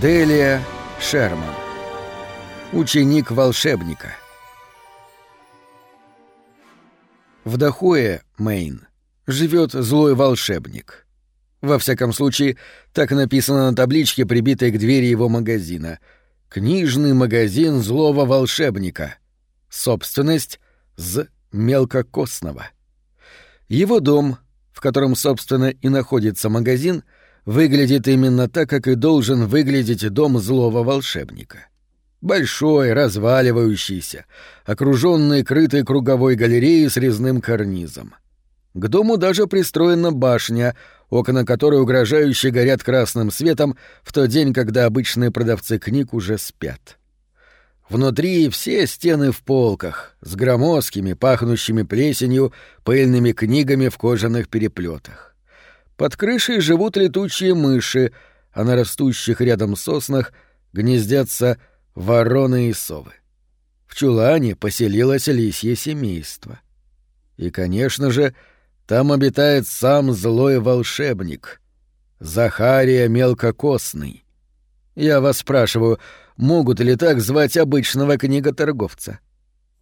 Делия Шерман. Ученик волшебника. В Дахуэ, Мэйн, живет злой волшебник. Во всяком случае, так написано на табличке, прибитой к двери его магазина. «Книжный магазин злого волшебника». Собственность з мелкокосного. Его дом, в котором, собственно, и находится магазин, выглядит именно так, как и должен выглядеть дом злого волшебника. Большой, разваливающийся, окруженный крытой круговой галереей с резным карнизом. К дому даже пристроена башня, окна которой угрожающе горят красным светом в тот день, когда обычные продавцы книг уже спят. Внутри все стены в полках, с громоздкими, пахнущими плесенью, пыльными книгами в кожаных переплетах. Под крышей живут летучие мыши, а на растущих рядом соснах гнездятся вороны и совы. В чулане поселилось лисье семейство. И, конечно же, там обитает сам злой волшебник — Захария Мелкокосный. Я вас спрашиваю, могут ли так звать обычного книготорговца?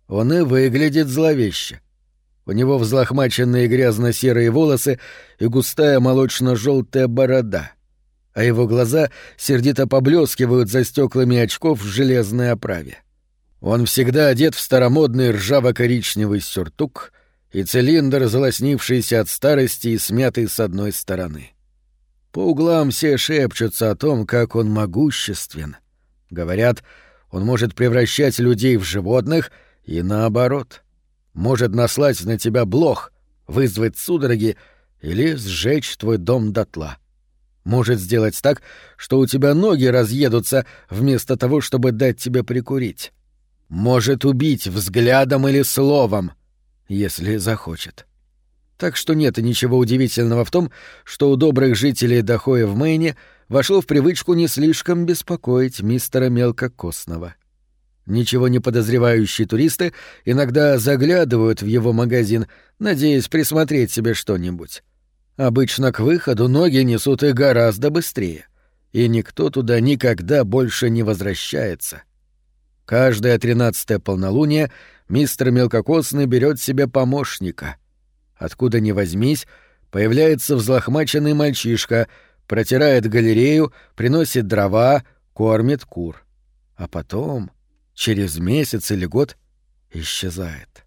Он и выглядит зловеще. У него взлохмаченные грязно-серые волосы и густая молочно-желтая борода, а его глаза сердито поблескивают за стеклами очков в железной оправе. Он всегда одет в старомодный ржаво-коричневый сюртук и цилиндр, залоснившийся от старости и смятый с одной стороны. По углам все шепчутся о том, как он могуществен. Говорят, он может превращать людей в животных и наоборот. Может наслать на тебя блох, вызвать судороги или сжечь твой дом дотла. Может сделать так, что у тебя ноги разъедутся вместо того, чтобы дать тебе прикурить. Может убить взглядом или словом, если захочет. Так что нет ничего удивительного в том, что у добрых жителей Дахоя в Мэйне вошло в привычку не слишком беспокоить мистера Мелкокосного. Ничего не подозревающие туристы иногда заглядывают в его магазин, надеясь присмотреть себе что-нибудь. Обычно к выходу ноги несут их гораздо быстрее, и никто туда никогда больше не возвращается. Каждое тринадцатое полнолуние мистер Мелкокосный берет себе помощника — Откуда ни возьмись, появляется взлохмаченный мальчишка, протирает галерею, приносит дрова, кормит кур. А потом, через месяц или год, исчезает.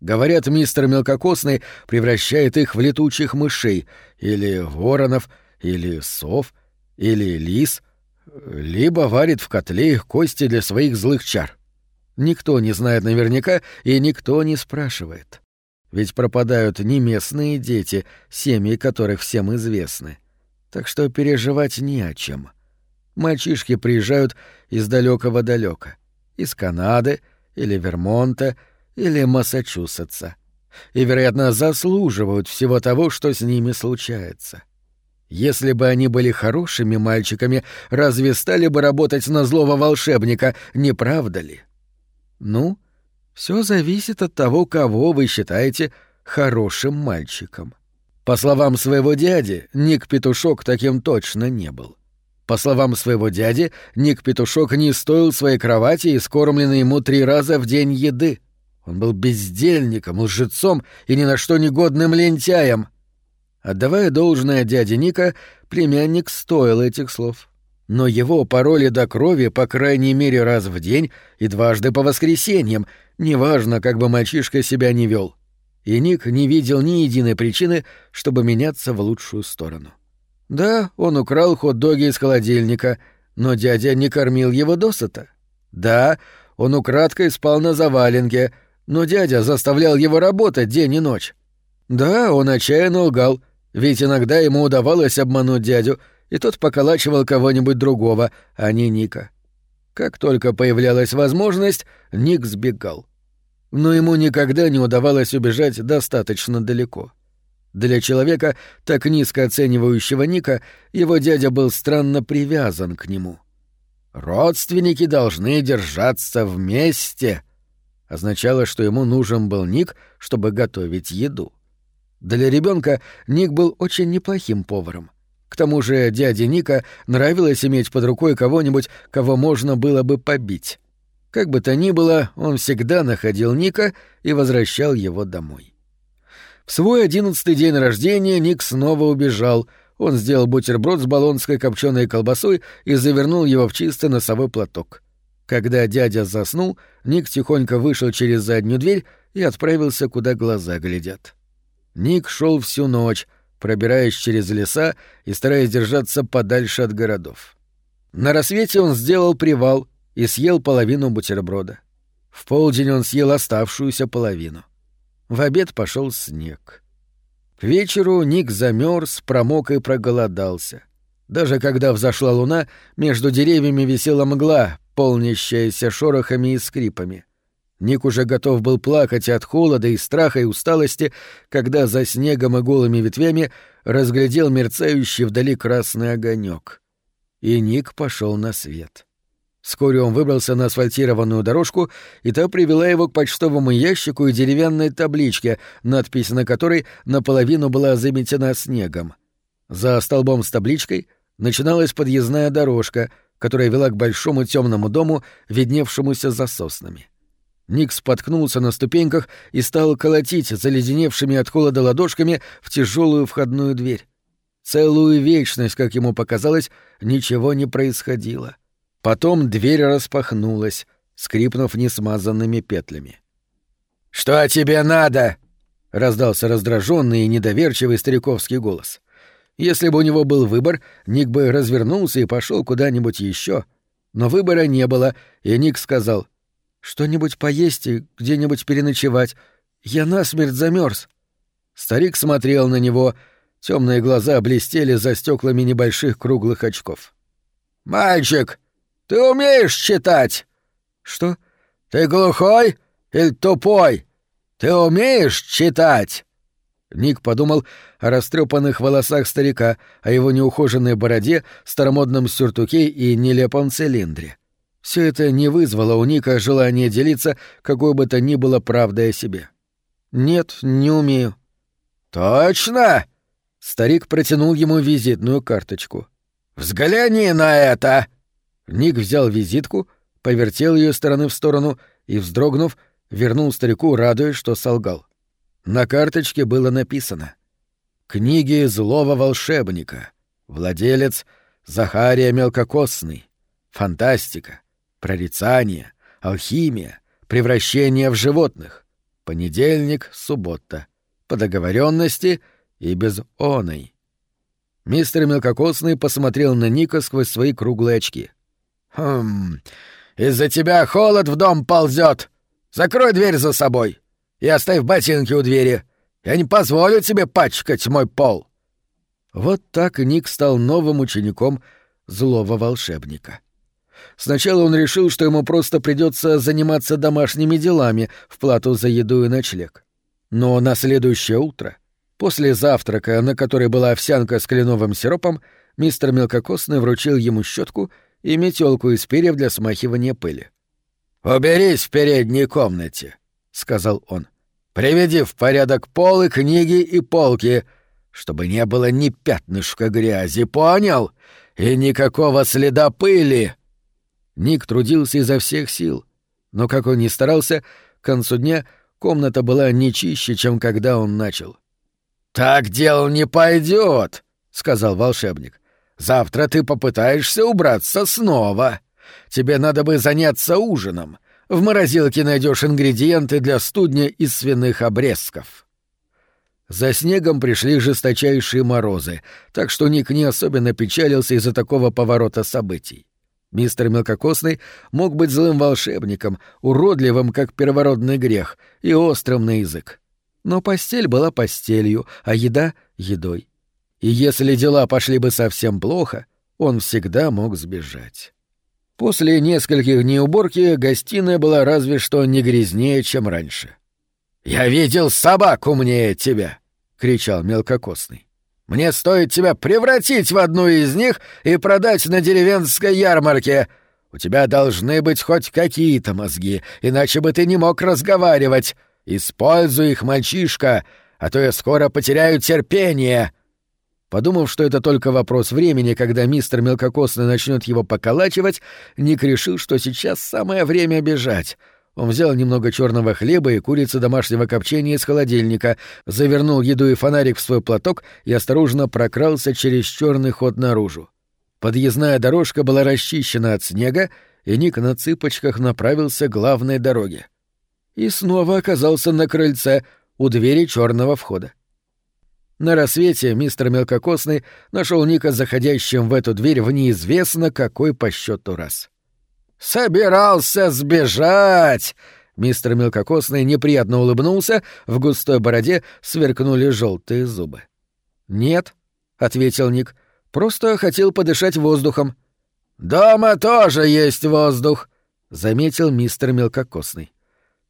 Говорят, мистер Мелкокосный превращает их в летучих мышей, или воронов, или сов, или лис, либо варит в котле их кости для своих злых чар. Никто не знает наверняка, и никто не спрашивает. Ведь пропадают не местные дети, семьи которых всем известны. Так что переживать не о чем. Мальчишки приезжают из далекого далека, из Канады или Вермонта или Массачусетса, и, вероятно, заслуживают всего того, что с ними случается. Если бы они были хорошими мальчиками, разве стали бы работать на злого волшебника, не правда ли? Ну, все зависит от того, кого вы считаете хорошим мальчиком. По словам своего дяди, Ник Петушок таким точно не был. По словам своего дяди, Ник Петушок не стоил своей кровати и скормленной ему три раза в день еды. Он был бездельником, лжецом и ни на что негодным лентяем. Отдавая должное дяде Ника, племянник стоил этих слов. Но его пароли до крови по крайней мере раз в день и дважды по воскресеньям — Неважно, как бы мальчишка себя не вел. И Ник не видел ни единой причины, чтобы меняться в лучшую сторону. Да, он украл хот-доги из холодильника, но дядя не кормил его досыта. Да, он украдкой спал на заваленке, но дядя заставлял его работать день и ночь. Да, он отчаянно лгал, ведь иногда ему удавалось обмануть дядю, и тот поколачивал кого-нибудь другого, а не Ника. Как только появлялась возможность, Ник сбегал. Но ему никогда не удавалось убежать достаточно далеко. Для человека, так низко оценивающего Ника, его дядя был странно привязан к нему. «Родственники должны держаться вместе», означало, что ему нужен был Ник, чтобы готовить еду. Для ребенка Ник был очень неплохим поваром. К тому же дяде Ника нравилось иметь под рукой кого-нибудь, кого можно было бы побить. Как бы то ни было, он всегда находил Ника и возвращал его домой. В свой одиннадцатый день рождения Ник снова убежал. Он сделал бутерброд с болонской копченой колбасой и завернул его в чистый носовой платок. Когда дядя заснул, Ник тихонько вышел через заднюю дверь и отправился, куда глаза глядят. Ник шел всю ночь, пробираясь через леса и стараясь держаться подальше от городов. На рассвете он сделал привал и съел половину бутерброда. В полдень он съел оставшуюся половину. В обед пошел снег. К вечеру Ник замерз, промок и проголодался. Даже когда взошла луна, между деревьями висела мгла, полнящаяся шорохами и скрипами. Ник уже готов был плакать от холода и страха и усталости, когда за снегом и голыми ветвями разглядел мерцающий вдали красный огонек. И Ник пошел на свет. Вскоре он выбрался на асфальтированную дорожку, и та привела его к почтовому ящику и деревянной табличке, надпись на которой наполовину была заметена снегом. За столбом с табличкой начиналась подъездная дорожка, которая вела к большому темному дому, видневшемуся за соснами. Ник споткнулся на ступеньках и стал колотить заледеневшими от холода ладошками в тяжелую входную дверь. Целую вечность, как ему показалось, ничего не происходило. — Потом дверь распахнулась, скрипнув несмазанными петлями. «Что тебе надо?» — раздался раздраженный и недоверчивый стариковский голос. Если бы у него был выбор, Ник бы развернулся и пошел куда-нибудь еще. Но выбора не было, и Ник сказал «Что-нибудь поесть и где-нибудь переночевать. Я насмерть замерз. Старик смотрел на него, темные глаза блестели за стеклами небольших круглых очков. «Мальчик!» Ты умеешь читать? Что? Ты глухой или тупой? Ты умеешь читать? Ник подумал о растрепанных волосах старика, о его неухоженной бороде, старомодном сюртуке и нелепом цилиндре. Все это не вызвало у Ника желания делиться какой бы то ни было правдой о себе. «Нет, не умею». «Точно?» Старик протянул ему визитную карточку. «Взгляни на это!» Ник взял визитку, повертел ее стороны в сторону и, вздрогнув, вернул старику, радуясь, что солгал. На карточке было написано «Книги злого волшебника. Владелец Захария Мелкокосный. Фантастика. Прорицание. Алхимия. Превращение в животных. Понедельник, суббота. По договоренности и без оной». Мистер Мелкокосный посмотрел на Ника сквозь свои круглые очки. «Хм... Из-за тебя холод в дом ползет. Закрой дверь за собой и оставь ботинки у двери. Я не позволю тебе пачкать мой пол». Вот так Ник стал новым учеником злого волшебника. Сначала он решил, что ему просто придется заниматься домашними делами в плату за еду и ночлег. Но на следующее утро, после завтрака, на которой была овсянка с кленовым сиропом, мистер Мелкокосный вручил ему щетку — и метелку из перьев для смахивания пыли. «Уберись в передней комнате», — сказал он. «Приведи в порядок полы, книги и полки, чтобы не было ни пятнышка грязи, понял? И никакого следа пыли». Ник трудился изо всех сил, но, как он ни старался, к концу дня комната была не чище, чем когда он начал. «Так дело не пойдет», — сказал волшебник. Завтра ты попытаешься убраться снова. Тебе надо бы заняться ужином. В морозилке найдешь ингредиенты для студня из свиных обрезков. За снегом пришли жесточайшие морозы, так что Ник не особенно печалился из-за такого поворота событий. Мистер Мелкокосный мог быть злым волшебником, уродливым, как первородный грех, и острым на язык. Но постель была постелью, а еда — едой и если дела пошли бы совсем плохо, он всегда мог сбежать. После нескольких дней уборки гостиная была разве что не грязнее, чем раньше. «Я видел собаку умнее тебя!» — кричал мелкокосный. «Мне стоит тебя превратить в одну из них и продать на деревенской ярмарке. У тебя должны быть хоть какие-то мозги, иначе бы ты не мог разговаривать. Используй их, мальчишка, а то я скоро потеряю терпение!» Подумав, что это только вопрос времени, когда мистер Мелкокосный начнет его поколачивать, Ник решил, что сейчас самое время бежать. Он взял немного черного хлеба и курицы домашнего копчения из холодильника, завернул еду и фонарик в свой платок и осторожно прокрался через черный ход наружу. Подъездная дорожка была расчищена от снега, и Ник на цыпочках направился к главной дороге. И снова оказался на крыльце у двери черного входа. На рассвете мистер Мелкокосный нашел Ника заходящим в эту дверь в неизвестно какой по счету раз. «Собирался сбежать!» Мистер Мелкокосный неприятно улыбнулся, в густой бороде сверкнули желтые зубы. «Нет», — ответил Ник, — «просто хотел подышать воздухом». «Дома тоже есть воздух», — заметил мистер Мелкокосный.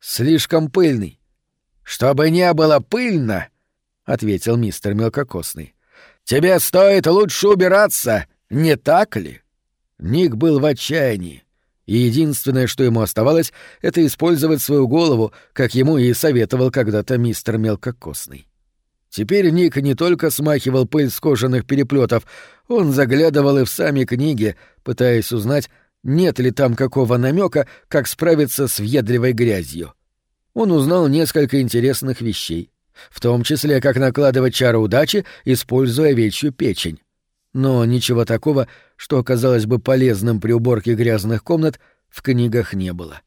«Слишком пыльный». «Чтобы не было пыльно», ответил мистер Мелкокосный. «Тебе стоит лучше убираться, не так ли?» Ник был в отчаянии, и единственное, что ему оставалось, это использовать свою голову, как ему и советовал когда-то мистер Мелкокосный. Теперь Ник не только смахивал пыль с кожаных переплетов, он заглядывал и в сами книги, пытаясь узнать, нет ли там какого намека, как справиться с въедливой грязью. Он узнал несколько интересных вещей в том числе как накладывать чары удачи, используя овечью печень. Но ничего такого, что оказалось бы полезным при уборке грязных комнат, в книгах не было.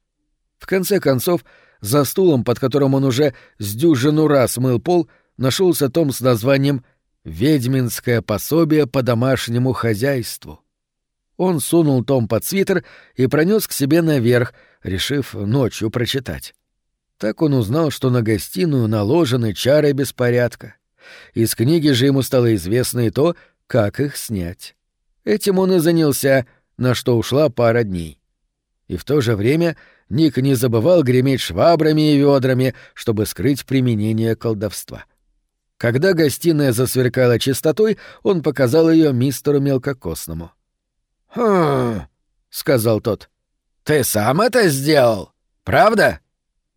В конце концов, за стулом, под которым он уже с дюжину раз мыл пол, нашелся том с названием «Ведьминское пособие по домашнему хозяйству». Он сунул том под свитер и пронес к себе наверх, решив ночью прочитать. Так он узнал, что на гостиную наложены чары беспорядка. Из книги же ему стало известно и то, как их снять. Этим он и занялся, на что ушла пара дней. И в то же время Ник не забывал греметь швабрами и ведрами, чтобы скрыть применение колдовства. Когда гостиная засверкала чистотой, он показал ее мистеру Мелкокосному. «Хм...» — сказал тот. «Ты сам это сделал? Правда?»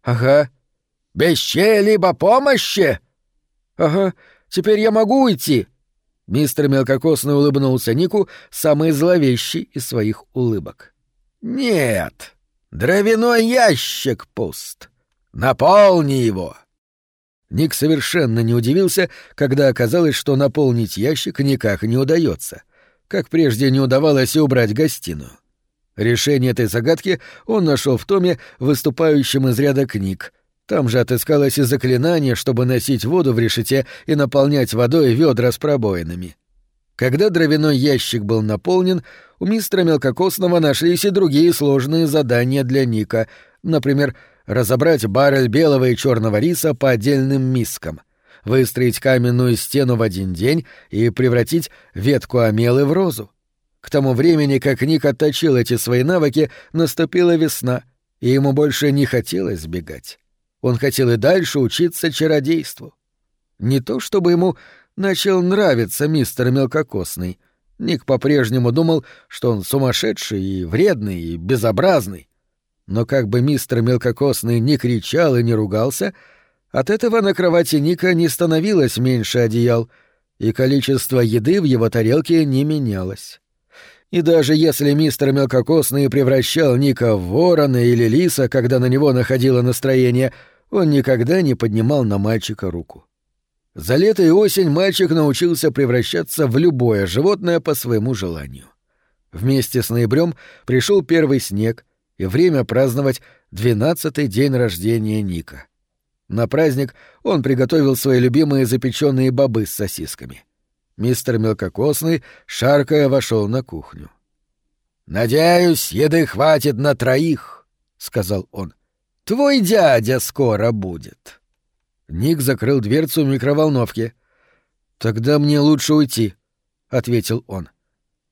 «Ага». «Без чьей-либо помощи?» «Ага. Теперь я могу уйти?» Мистер Мелкокосный улыбнулся Нику, самый зловещий из своих улыбок. «Нет. Дровяной ящик пуст. Наполни его». Ник совершенно не удивился, когда оказалось, что наполнить ящик никак не удается, как прежде не удавалось убрать гостиную. Решение этой загадки он нашел в томе, выступающем из ряда книг. Там же отыскалось и заклинание, чтобы носить воду в решете и наполнять водой ведра с пробоинами. Когда дровяной ящик был наполнен, у мистера Мелкокосного нашлись и другие сложные задания для Ника, например, разобрать баррель белого и черного риса по отдельным мискам, выстроить каменную стену в один день и превратить ветку амелы в розу. К тому времени, как Ник отточил эти свои навыки, наступила весна, и ему больше не хотелось сбегать. Он хотел и дальше учиться чародейству. Не то чтобы ему начал нравиться мистер Мелкокосный. Ник по-прежнему думал, что он сумасшедший и вредный и безобразный. Но как бы мистер Мелкокосный ни кричал и не ругался, от этого на кровати Ника не становилось меньше одеял, и количество еды в его тарелке не менялось. И даже если мистер Мелкокосный превращал Ника в ворона или лиса, когда на него находило настроение, он никогда не поднимал на мальчика руку. За лето и осень мальчик научился превращаться в любое животное по своему желанию. Вместе с ноябрем пришел первый снег, и время праздновать двенадцатый день рождения Ника. На праздник он приготовил свои любимые запеченные бобы с сосисками — Мистер Мелкокосный, шаркая, вошел на кухню. «Надеюсь, еды хватит на троих», — сказал он. «Твой дядя скоро будет». Ник закрыл дверцу микроволновки. «Тогда мне лучше уйти», — ответил он.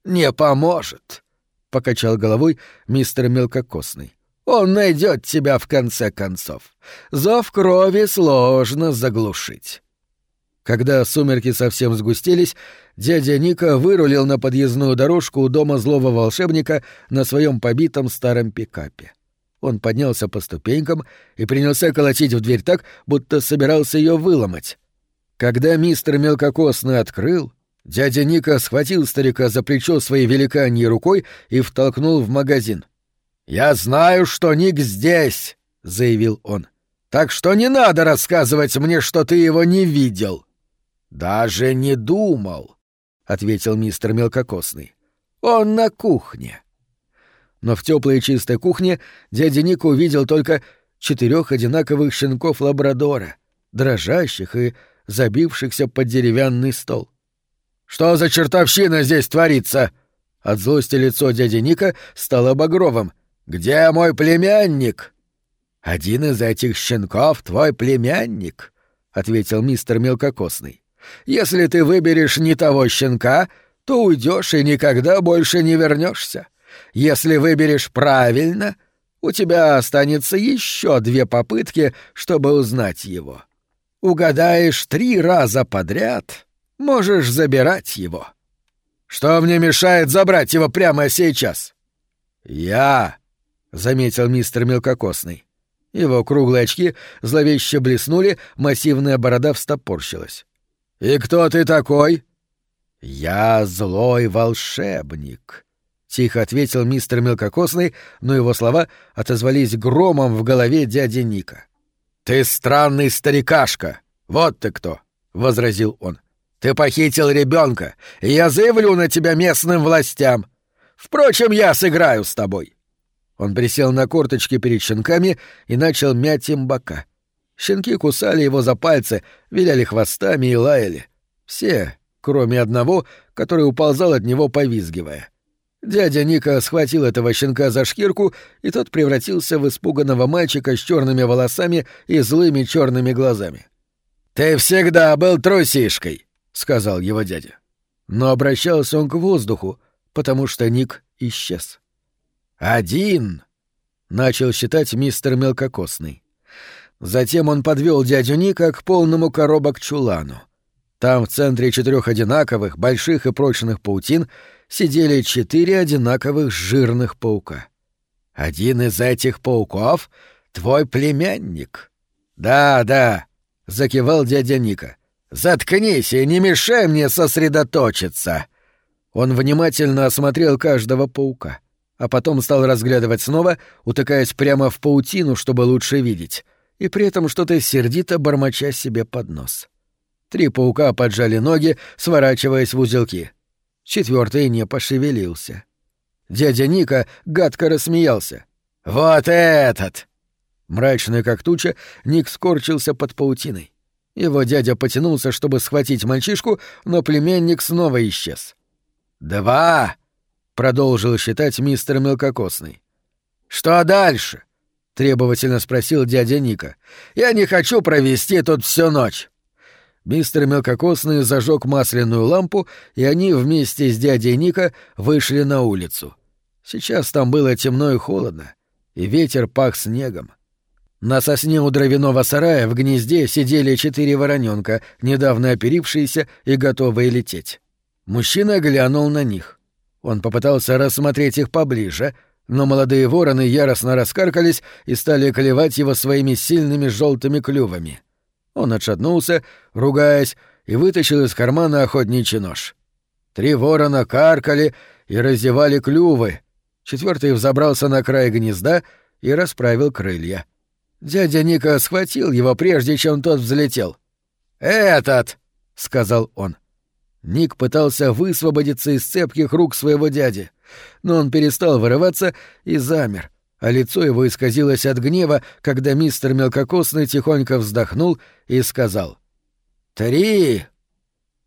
«Не поможет», — покачал головой мистер Мелкокосный. «Он найдет тебя в конце концов. Зов крови сложно заглушить». Когда сумерки совсем сгустились, дядя Ника вырулил на подъездную дорожку у дома злого волшебника на своем побитом старом пикапе. Он поднялся по ступенькам и принялся колотить в дверь так, будто собирался ее выломать. Когда мистер Мелкокосный открыл, Дядя Ника схватил старика за плечо своей великаньей рукой и втолкнул в магазин. «Я знаю, что Ник здесь!» — заявил он. «Так что не надо рассказывать мне, что ты его не видел!» «Даже не думал!» — ответил мистер Мелкокосный. «Он на кухне!» Но в теплой чистой кухне дядя Ника увидел только четырех одинаковых щенков лабрадора, дрожащих и забившихся под деревянный стол. «Что за чертовщина здесь творится?» От злости лицо дяди Ника стало багровым. «Где мой племянник?» «Один из этих щенков твой племянник», — ответил мистер Мелкокосный. «Если ты выберешь не того щенка, то уйдешь и никогда больше не вернешься. Если выберешь правильно, у тебя останется еще две попытки, чтобы узнать его. Угадаешь три раза подряд, можешь забирать его. Что мне мешает забрать его прямо сейчас? Я, заметил мистер Мелкокосный. Его круглые очки зловеще блеснули, массивная борода встопорщилась. «И кто ты такой?» «Я злой волшебник», — тихо ответил мистер Мелкокосный, но его слова отозвались громом в голове дяди Ника. «Ты странный старикашка! Вот ты кто!» — возразил он. «Ты похитил ребенка, и я заявлю на тебя местным властям. Впрочем, я сыграю с тобой». Он присел на корточки перед щенками и начал мять им бока. Щенки кусали его за пальцы, виляли хвостами и лаяли. Все, кроме одного, который уползал от него, повизгивая. Дядя Ника схватил этого щенка за шкирку, и тот превратился в испуганного мальчика с черными волосами и злыми черными глазами. «Ты всегда был трусишкой», — сказал его дядя. Но обращался он к воздуху, потому что Ник исчез. «Один!» — начал считать мистер Мелкокосный. Затем он подвел дядю Ника к полному коробок чулану. Там в центре четырех одинаковых, больших и прочных паутин сидели четыре одинаковых жирных паука. «Один из этих пауков — твой племянник». «Да, да», — закивал дядя Ника. «Заткнись и не мешай мне сосредоточиться». Он внимательно осмотрел каждого паука а потом стал разглядывать снова, утыкаясь прямо в паутину, чтобы лучше видеть, и при этом что-то сердито бормоча себе под нос. Три паука поджали ноги, сворачиваясь в узелки. Четвертый не пошевелился. Дядя Ника гадко рассмеялся. «Вот этот!» Мрачный как туча, Ник скорчился под паутиной. Его дядя потянулся, чтобы схватить мальчишку, но племянник снова исчез. «Два!» продолжил считать мистер Мелкокосный. Что дальше? Требовательно спросил дядя Ника. Я не хочу провести тут всю ночь. Мистер Мелкокосный зажег масляную лампу, и они вместе с дядей Ника вышли на улицу. Сейчас там было темно и холодно, и ветер пах снегом. На сосне у дровяного сарая в гнезде сидели четыре вороненка, недавно оперившиеся и готовые лететь. Мужчина глянул на них. Он попытался рассмотреть их поближе, но молодые вороны яростно раскаркались и стали клевать его своими сильными желтыми клювами. Он отшатнулся, ругаясь, и вытащил из кармана охотничий нож. Три ворона каркали и разевали клювы. Четвертый взобрался на край гнезда и расправил крылья. Дядя Ника схватил его, прежде чем тот взлетел. «Этот!» — сказал он. Ник пытался высвободиться из цепких рук своего дяди, но он перестал вырываться и замер, а лицо его исказилось от гнева, когда мистер Мелкокосный тихонько вздохнул и сказал «Три!».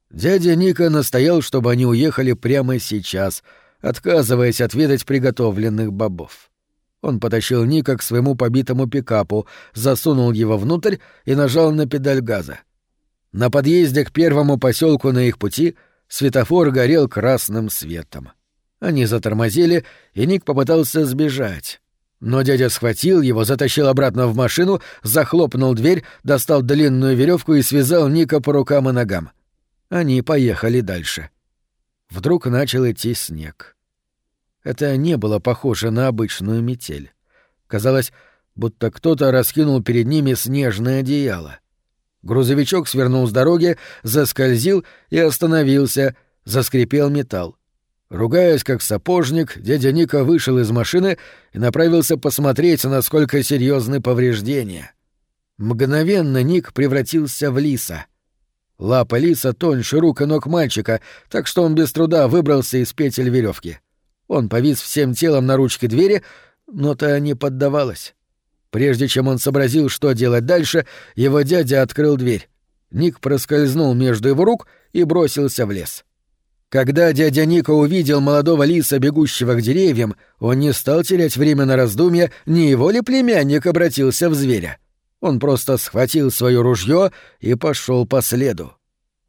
Дядя Ника настоял, чтобы они уехали прямо сейчас, отказываясь отведать приготовленных бобов. Он потащил Ника к своему побитому пикапу, засунул его внутрь и нажал на педаль газа. На подъезде к первому поселку на их пути светофор горел красным светом. Они затормозили, и Ник попытался сбежать. Но дядя схватил его, затащил обратно в машину, захлопнул дверь, достал длинную веревку и связал Ника по рукам и ногам. Они поехали дальше. Вдруг начал идти снег. Это не было похоже на обычную метель. Казалось, будто кто-то раскинул перед ними снежное одеяло. Грузовичок свернул с дороги, заскользил и остановился, заскрипел металл. Ругаясь как сапожник, дядя Ника вышел из машины и направился посмотреть, насколько серьезны повреждения. Мгновенно Ник превратился в лиса. Лапа лиса тоньше рук и ног мальчика, так что он без труда выбрался из петель веревки. Он повис всем телом на ручке двери, но та не поддавалась. Прежде чем он сообразил, что делать дальше, его дядя открыл дверь. Ник проскользнул между его рук и бросился в лес. — когда дядя Ника увидел молодого лиса, бегущего к деревьям, он не стал терять время на раздумья, не его ли племянник обратился в зверя. Он просто схватил свое ружье и пошел по следу.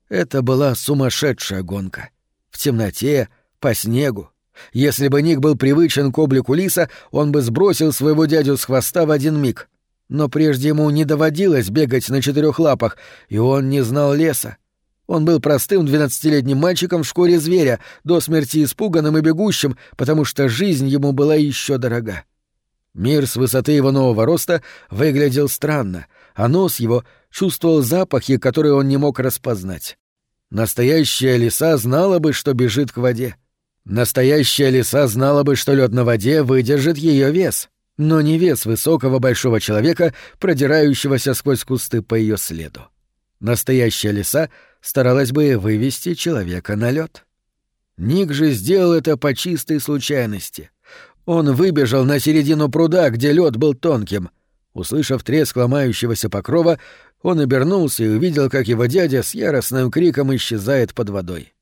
Это была сумасшедшая гонка. В темноте, по снегу. Если бы Ник был привычен к облику лиса, он бы сбросил своего дядю с хвоста в один миг. Но прежде ему не доводилось бегать на четырех лапах, и он не знал леса. Он был простым двенадцатилетним мальчиком в шкуре зверя, до смерти испуганным и бегущим, потому что жизнь ему была еще дорога. Мир с высоты его нового роста выглядел странно, а нос его чувствовал запахи, которые он не мог распознать. Настоящая лиса знала бы, что бежит к воде. Настоящая лиса знала бы, что лед на воде выдержит ее вес, но не вес высокого большого человека, продирающегося сквозь кусты по ее следу. Настоящая лиса — старалась бы вывести человека на лед. Ник же сделал это по чистой случайности. Он выбежал на середину пруда, где лед был тонким. Услышав треск ломающегося покрова, он обернулся и увидел, как его дядя с яростным криком исчезает под водой.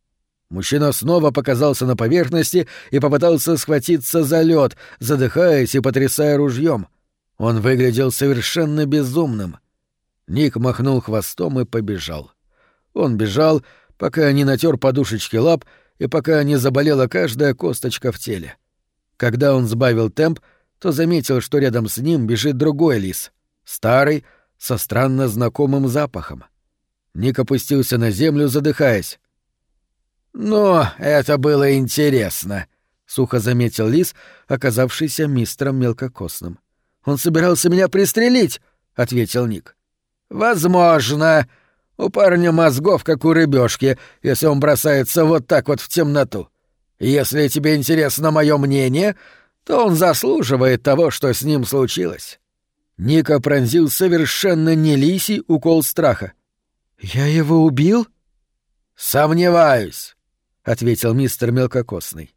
Мужчина снова показался на поверхности и попытался схватиться за лед, задыхаясь и потрясая ружьем. Он выглядел совершенно безумным. Ник махнул хвостом и побежал. Он бежал, пока не натер подушечки лап и пока не заболела каждая косточка в теле. Когда он сбавил темп, то заметил, что рядом с ним бежит другой лис, старый, со странно знакомым запахом. Ник опустился на землю, задыхаясь. «Но это было интересно», — сухо заметил лис, оказавшийся мистером мелкокосным. «Он собирался меня пристрелить», — ответил Ник. «Возможно», у парня мозгов, как у рыбешки, если он бросается вот так вот в темноту. Если тебе интересно мое мнение, то он заслуживает того, что с ним случилось». Ника пронзил совершенно не лисий укол страха. «Я его убил?» «Сомневаюсь», — ответил мистер Мелкокосный.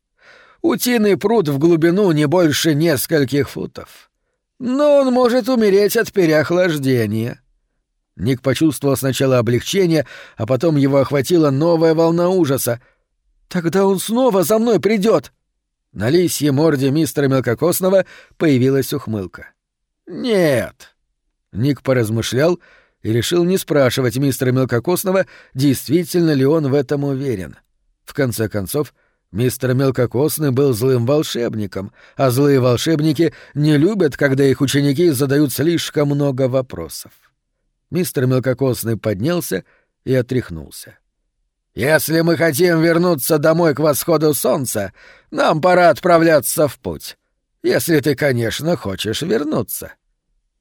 «Утиный пруд в глубину не больше нескольких футов. Но он может умереть от переохлаждения. Ник почувствовал сначала облегчение, а потом его охватила новая волна ужаса. «Тогда он снова за мной придет!» На лисьей морде мистера Мелкокосного появилась ухмылка. «Нет». Ник поразмышлял и решил не спрашивать мистера Мелкокосного, действительно ли он в этом уверен. В конце концов, мистер Мелкокосный был злым волшебником, а злые волшебники не любят, когда их ученики задают слишком много вопросов. Мистер Мелкокосный поднялся и отряхнулся. «Если мы хотим вернуться домой к восходу солнца, нам пора отправляться в путь. Если ты, конечно, хочешь вернуться».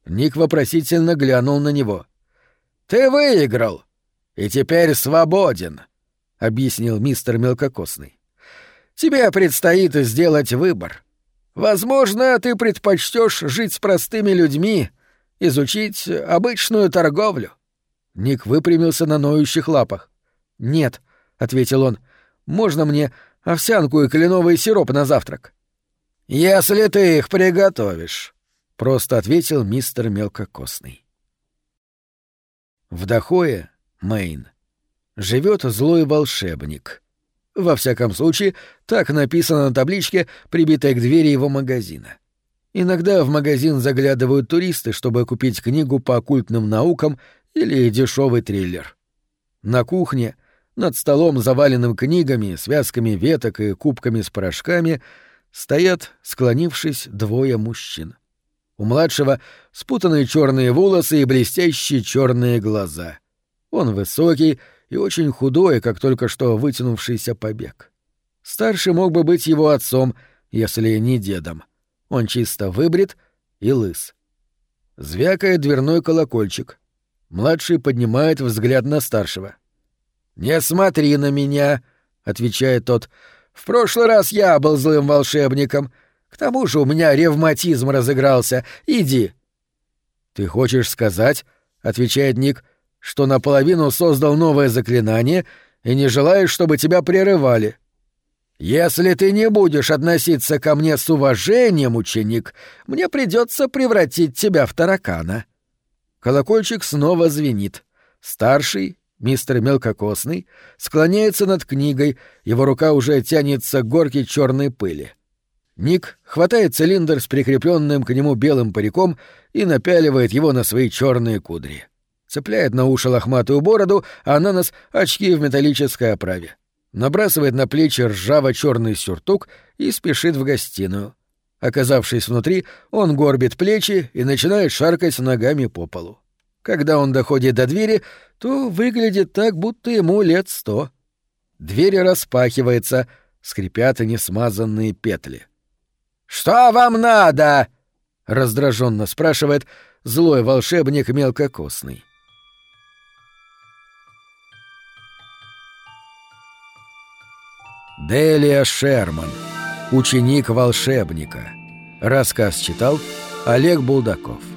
Ник вопросительно глянул на него. «Ты выиграл и теперь свободен», — объяснил мистер Мелкокосный. «Тебе предстоит сделать выбор. Возможно, ты предпочтешь жить с простыми людьми, — изучить обычную торговлю. Ник выпрямился на ноющих лапах. «Нет», — ответил он, — «можно мне овсянку и кленовый сироп на завтрак?» «Если ты их приготовишь», — просто ответил мистер Мелкокосный. В Дахое, Мэйн, живет злой волшебник. Во всяком случае, так написано на табличке, прибитой к двери его магазина. Иногда в магазин заглядывают туристы, чтобы купить книгу по оккультным наукам или дешевый триллер. На кухне, над столом, заваленным книгами, связками веток и кубками с порошками, стоят, склонившись, двое мужчин. У младшего спутанные черные волосы и блестящие черные глаза. Он высокий и очень худой, как только что вытянувшийся побег. Старший мог бы быть его отцом, если не дедом. — он чисто выбрит и лыс. Звякает дверной колокольчик. Младший поднимает взгляд на старшего. «Не смотри на меня», — отвечает тот. «В прошлый раз я был злым волшебником. К тому же у меня ревматизм разыгрался. Иди». «Ты хочешь сказать, — отвечает Ник, — что наполовину создал новое заклинание и не желаешь, чтобы тебя прерывали?» «Если ты не будешь относиться ко мне с уважением, ученик, мне придется превратить тебя в таракана». Колокольчик снова звенит. Старший, мистер Мелкокосный, склоняется над книгой, его рука уже тянется к горке черной пыли. Ник хватает цилиндр с прикрепленным к нему белым париком и напяливает его на свои черные кудри. Цепляет на уши лохматую бороду, а на нос — очки в металлической оправе. Набрасывает на плечи ржаво-черный сюртук и спешит в гостиную. Оказавшись внутри, он горбит плечи и начинает шаркать ногами по полу. Когда он доходит до двери, то выглядит так, будто ему лет сто. Дверь распахивается, скрипят несмазанные петли. «Что вам надо?» — раздраженно спрашивает злой волшебник мелкокосный. Делия Шерман. Ученик волшебника. Рассказ читал Олег Булдаков.